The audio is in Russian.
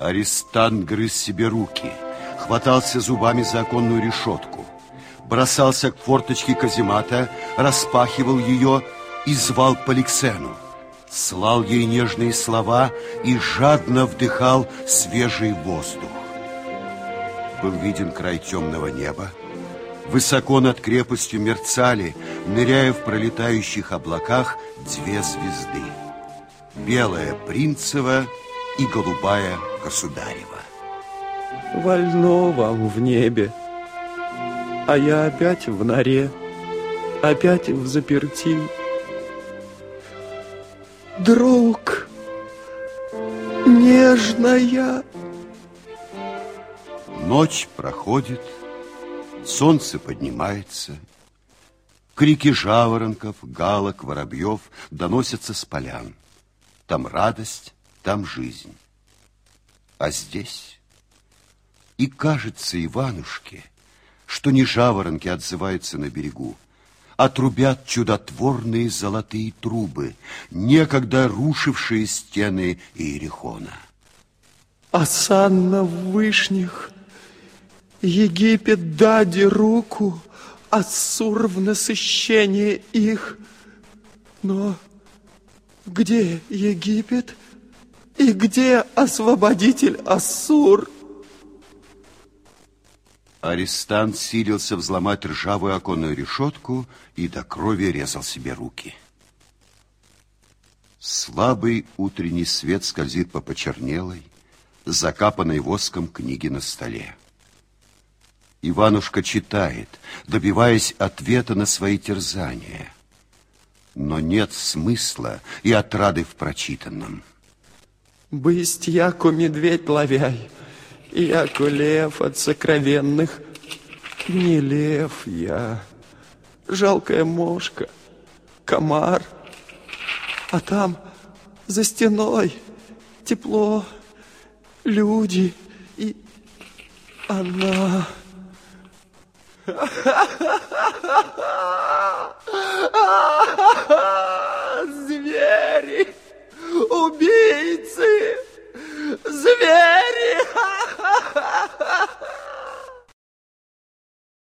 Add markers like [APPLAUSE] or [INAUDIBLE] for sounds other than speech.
Арестант грыз себе руки, хватался зубами за оконную решетку, бросался к форточке каземата, распахивал ее и звал Поликсену. Слал ей нежные слова и жадно вдыхал свежий воздух. Был виден край темного неба, Высоко над крепостью мерцали, ныряя в пролетающих облаках, две звезды. Белая Принцева и голубая Государева. Вольно вам в небе, а я опять в норе, опять в заперти. Друг, нежная. Ночь проходит, Солнце поднимается, крики жаворонков, галок, воробьев доносятся с полян. Там радость, там жизнь. А здесь и кажется Иванушке, что не жаворонки отзываются на берегу, а трубят чудотворные золотые трубы, некогда рушившие стены Иерихона. Осанна в вышних Египет дади руку, Ассур в насыщение их. Но где Египет и где освободитель Ассур? Арестант силился взломать ржавую оконную решетку и до крови резал себе руки. Слабый утренний свет скользит по почернелой, закапанной воском книге на столе. Иванушка читает, добиваясь ответа на свои терзания. Но нет смысла и отрады в прочитанном. Бысть яко медведь ловяй, яко лев от сокровенных. Не лев я, жалкая мошка, комар. А там за стеной тепло, люди и она... [LAUGHS] Звери!